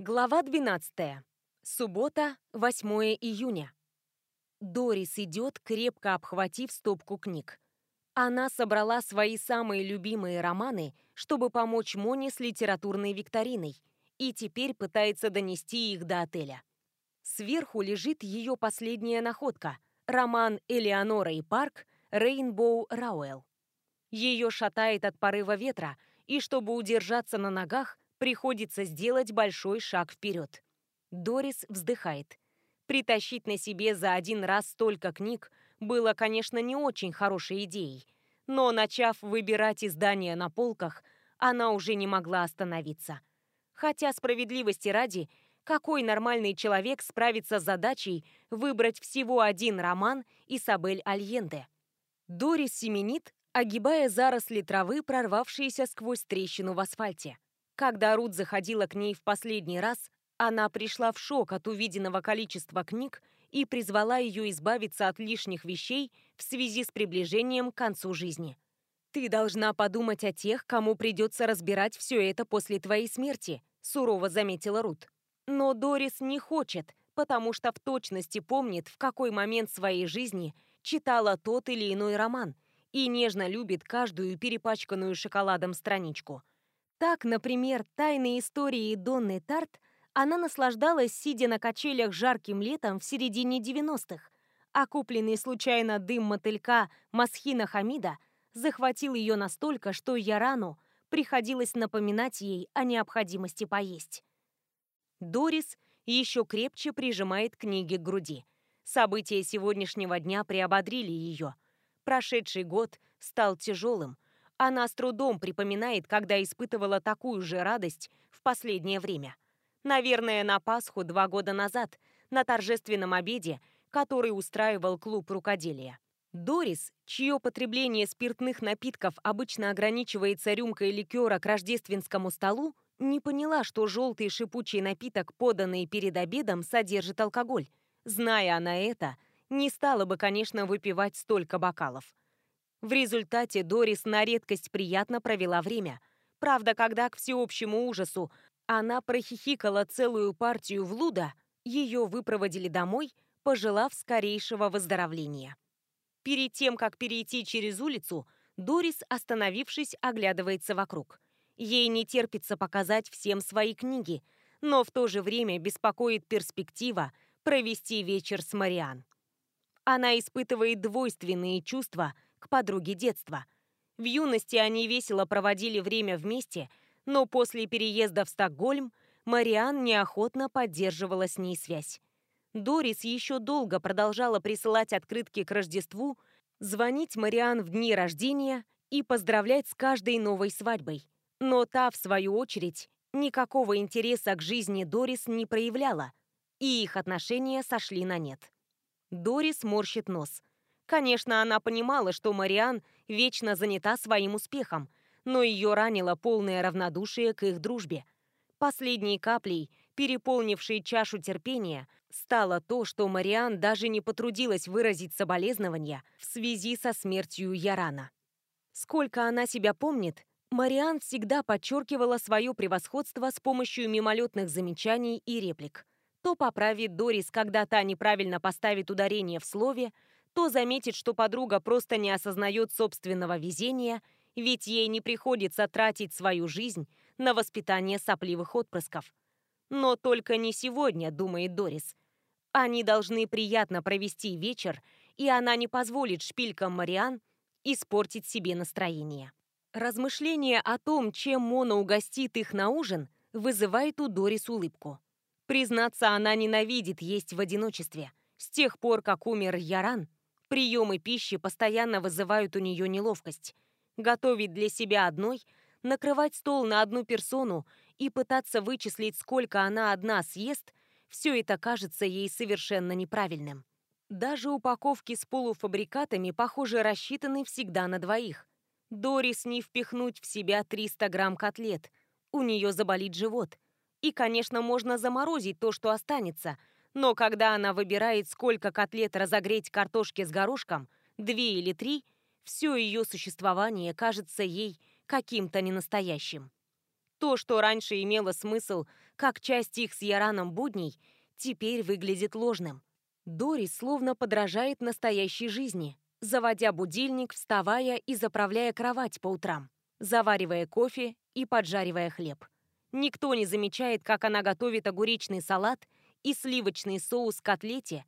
Глава 12. Суббота, 8 июня. Дорис идет, крепко обхватив стопку книг. Она собрала свои самые любимые романы, чтобы помочь Моне с литературной викториной, и теперь пытается донести их до отеля. Сверху лежит ее последняя находка – роман «Элеонора и парк» Рейнбоу Рауэлл. Ее шатает от порыва ветра, и чтобы удержаться на ногах – приходится сделать большой шаг вперед. Дорис вздыхает. Притащить на себе за один раз столько книг было, конечно, не очень хорошей идеей, но, начав выбирать издания на полках, она уже не могла остановиться. Хотя, справедливости ради, какой нормальный человек справится с задачей выбрать всего один роман Исабель Альенде? Дорис семенит, огибая заросли травы, прорвавшиеся сквозь трещину в асфальте. Когда Рут заходила к ней в последний раз, она пришла в шок от увиденного количества книг и призвала ее избавиться от лишних вещей в связи с приближением к концу жизни. «Ты должна подумать о тех, кому придется разбирать все это после твоей смерти», сурово заметила Рут. Но Дорис не хочет, потому что в точности помнит, в какой момент своей жизни читала тот или иной роман и нежно любит каждую перепачканную шоколадом страничку – так, например, тайные истории Донны Тарт она наслаждалась, сидя на качелях жарким летом в середине 90-х, а купленный случайно дым мотылька Масхина Хамида захватил ее настолько, что Ярану приходилось напоминать ей о необходимости поесть. Дорис еще крепче прижимает книги к груди. События сегодняшнего дня приободрили ее. Прошедший год стал тяжелым – она с трудом припоминает, когда испытывала такую же радость в последнее время. Наверное, на Пасху два года назад, на торжественном обеде, который устраивал клуб рукоделия. Дорис, чье потребление спиртных напитков обычно ограничивается рюмкой ликера к рождественскому столу, не поняла, что желтый шипучий напиток, поданный перед обедом, содержит алкоголь. Зная она это, не стала бы, конечно, выпивать столько бокалов. В результате Дорис на редкость приятно провела время. Правда, когда к всеобщему ужасу она прохихикала целую партию в луда, ее выпроводили домой, пожелав скорейшего выздоровления. Перед тем, как перейти через улицу, Дорис, остановившись, оглядывается вокруг. Ей не терпится показать всем свои книги, но в то же время беспокоит перспектива провести вечер с Мариан. Она испытывает двойственные чувства – к подруге детства. В юности они весело проводили время вместе, но после переезда в Стокгольм Мариан неохотно поддерживала с ней связь. Дорис еще долго продолжала присылать открытки к Рождеству, звонить Мариан в дни рождения и поздравлять с каждой новой свадьбой. Но та, в свою очередь, никакого интереса к жизни Дорис не проявляла, и их отношения сошли на нет. Дорис морщит нос. Конечно, она понимала, что Мариан вечно занята своим успехом, но ее ранило полное равнодушие к их дружбе. Последней каплей, переполнившей чашу терпения, стало то, что Мариан даже не потрудилась выразить соболезнования в связи со смертью Ярана. Сколько она себя помнит, Мариан всегда подчеркивала свое превосходство с помощью мимолетных замечаний и реплик. То поправит Дорис, когда та неправильно поставит ударение в слове, то заметит, что подруга просто не осознает собственного везения, ведь ей не приходится тратить свою жизнь на воспитание сопливых отпрысков. Но только не сегодня, думает Дорис. Они должны приятно провести вечер, и она не позволит шпилькам Мариан испортить себе настроение. Размышление о том, чем Мона угостит их на ужин, вызывает у Дорис улыбку. Признаться, она ненавидит есть в одиночестве. С тех пор, как умер Яран, Приемы пищи постоянно вызывают у нее неловкость. Готовить для себя одной, накрывать стол на одну персону и пытаться вычислить, сколько она одна съест, все это кажется ей совершенно неправильным. Даже упаковки с полуфабрикатами, похоже, рассчитаны всегда на двоих. Дорис не впихнуть в себя 300 грамм котлет. У нее заболит живот. И, конечно, можно заморозить то, что останется – но когда она выбирает, сколько котлет разогреть картошки с горошком, две или три, все ее существование кажется ей каким-то ненастоящим. То, что раньше имело смысл как часть их с Яраном будней, теперь выглядит ложным. Дорис словно подражает настоящей жизни, заводя будильник, вставая и заправляя кровать по утрам, заваривая кофе и поджаривая хлеб. Никто не замечает, как она готовит огуречный салат и сливочный соус котлете.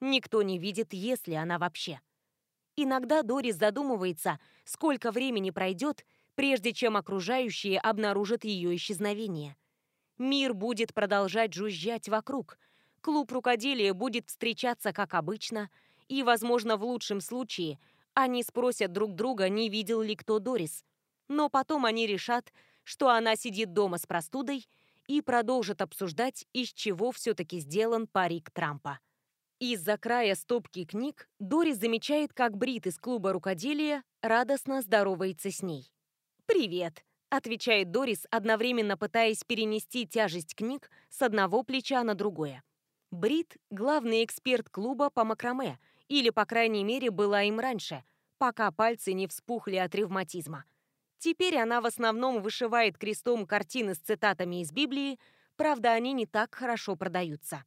Никто не видит, есть ли она вообще. Иногда Дорис задумывается, сколько времени пройдет, прежде чем окружающие обнаружат ее исчезновение. Мир будет продолжать жужжать вокруг. Клуб рукоделия будет встречаться как обычно, и, возможно, в лучшем случае они спросят друг друга, не видел ли кто Дорис. Но потом они решат, что она сидит дома с простудой и продолжат обсуждать, из чего все-таки сделан парик Трампа. Из-за края стопки книг Дорис замечает, как Брит из клуба рукоделия радостно здоровается с ней. «Привет», — отвечает Дорис, одновременно пытаясь перенести тяжесть книг с одного плеча на другое. Брит — главный эксперт клуба по макраме, или, по крайней мере, была им раньше, пока пальцы не вспухли от ревматизма. Теперь она в основном вышивает крестом картины с цитатами из Библии, правда, они не так хорошо продаются.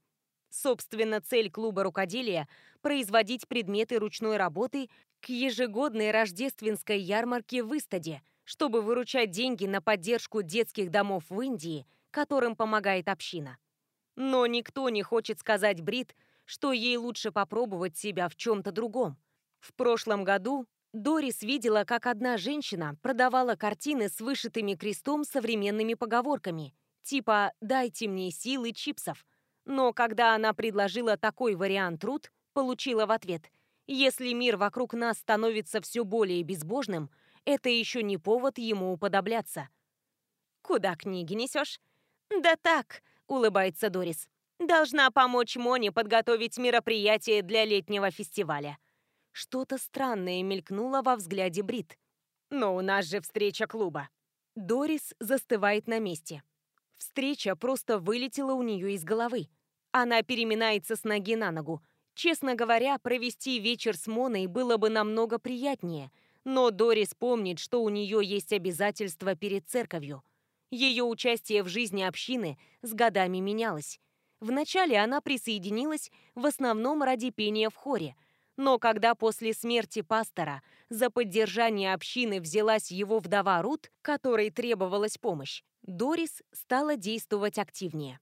Собственно, цель клуба рукоделия – производить предметы ручной работы к ежегодной рождественской ярмарке в Истаде, чтобы выручать деньги на поддержку детских домов в Индии, которым помогает община. Но никто не хочет сказать Брит, что ей лучше попробовать себя в чем-то другом. В прошлом году Дорис видела, как одна женщина продавала картины с вышитыми крестом современными поговорками, типа «дайте мне силы чипсов». Но когда она предложила такой вариант труд, получила в ответ «если мир вокруг нас становится все более безбожным, это еще не повод ему уподобляться». «Куда книги несешь?» «Да так», — улыбается Дорис. «Должна помочь Моне подготовить мероприятие для летнего фестиваля». Что-то странное мелькнуло во взгляде Брит. «Но у нас же встреча клуба». Дорис застывает на месте. Встреча просто вылетела у нее из головы. Она переминается с ноги на ногу. Честно говоря, провести вечер с Моной было бы намного приятнее, но Дорис помнит, что у нее есть обязательства перед церковью. Ее участие в жизни общины с годами менялось. Вначале она присоединилась в основном ради пения в хоре – но когда после смерти пастора за поддержание общины взялась его вдова Рут, которой требовалась помощь, Дорис стала действовать активнее.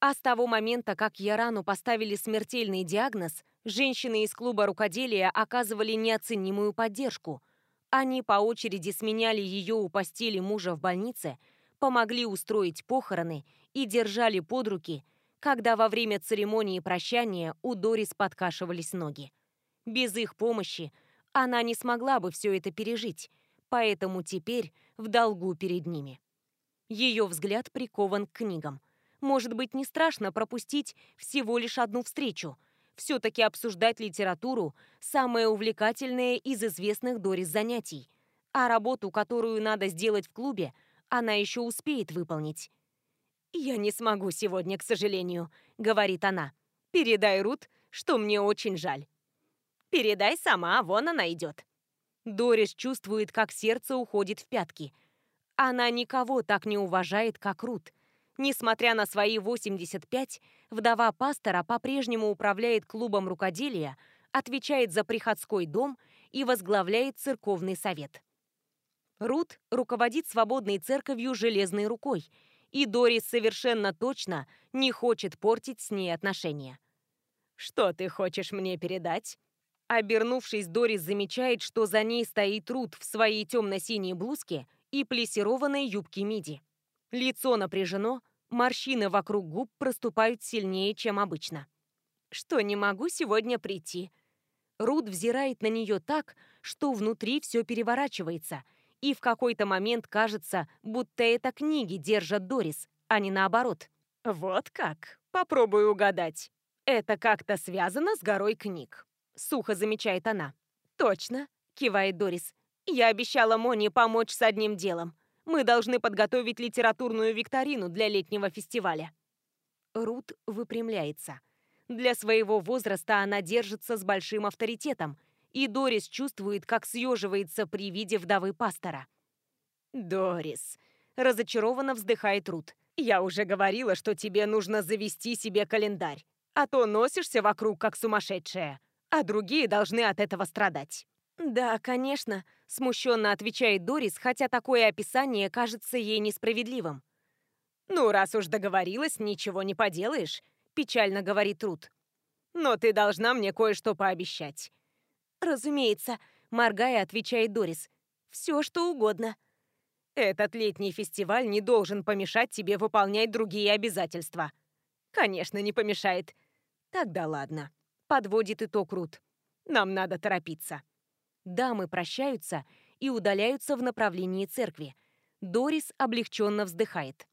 А с того момента, как Ярану поставили смертельный диагноз, женщины из клуба рукоделия оказывали неоценимую поддержку. Они по очереди сменяли ее у постели мужа в больнице, помогли устроить похороны и держали под руки, когда во время церемонии прощания у Дорис подкашивались ноги. Без их помощи она не смогла бы все это пережить, поэтому теперь в долгу перед ними. Ее взгляд прикован к книгам. Может быть, не страшно пропустить всего лишь одну встречу. Все-таки обсуждать литературу – самое увлекательное из известных Дорис занятий. А работу, которую надо сделать в клубе, она еще успеет выполнить. «Я не смогу сегодня, к сожалению», — говорит она. «Передай Рут, что мне очень жаль». Передай сама, вон она идет. Дорис чувствует, как сердце уходит в пятки. Она никого так не уважает, как Рут. Несмотря на свои 85, вдова пастора по-прежнему управляет клубом рукоделия, отвечает за приходской дом и возглавляет церковный совет. Рут руководит свободной церковью железной рукой, и Дорис совершенно точно не хочет портить с ней отношения. «Что ты хочешь мне передать?» Обернувшись, Дорис замечает, что за ней стоит Рут в своей темно-синей блузке и плессированной юбке миди. Лицо напряжено, морщины вокруг губ проступают сильнее, чем обычно. «Что, не могу сегодня прийти?» Рут взирает на нее так, что внутри все переворачивается, и в какой-то момент кажется, будто это книги держат Дорис, а не наоборот. «Вот как? Попробую угадать. Это как-то связано с горой книг» сухо замечает она. «Точно», — кивает Дорис. «Я обещала Моне помочь с одним делом. Мы должны подготовить литературную викторину для летнего фестиваля». Рут выпрямляется. Для своего возраста она держится с большим авторитетом, и Дорис чувствует, как съеживается при виде вдовы пастора. «Дорис», — разочарованно вздыхает Рут. «Я уже говорила, что тебе нужно завести себе календарь, а то носишься вокруг как сумасшедшая, а другие должны от этого страдать». «Да, конечно», — смущенно отвечает Дорис, хотя такое описание кажется ей несправедливым. «Ну, раз уж договорилась, ничего не поделаешь», — печально говорит Рут. «Но ты должна мне кое-что пообещать». «Разумеется», — моргая, отвечает Дорис. «Все, что угодно». «Этот летний фестиваль не должен помешать тебе выполнять другие обязательства». «Конечно, не помешает». «Тогда ладно», — подводит итог Рут. «Нам надо торопиться». Дамы прощаются и удаляются в направлении церкви. Дорис облегченно вздыхает.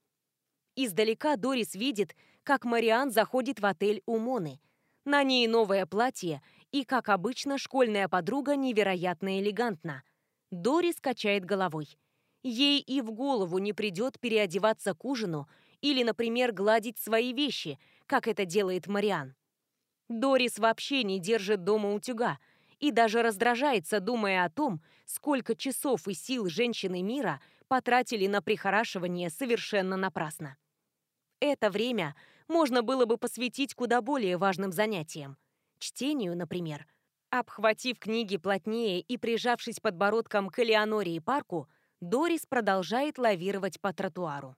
Издалека Дорис видит, как Мариан заходит в отель у Моны. На ней новое платье, и, как обычно, школьная подруга невероятно элегантна. Дорис качает головой. Ей и в голову не придет переодеваться к ужину или, например, гладить свои вещи, как это делает Мариан. Дорис вообще не держит дома утюга и даже раздражается, думая о том, сколько часов и сил женщины мира потратили на прихорашивание совершенно напрасно. Это время можно было бы посвятить куда более важным занятиям. Чтению, например. Обхватив книги плотнее и прижавшись подбородком к Элеоноре и парку, Дорис продолжает лавировать по тротуару.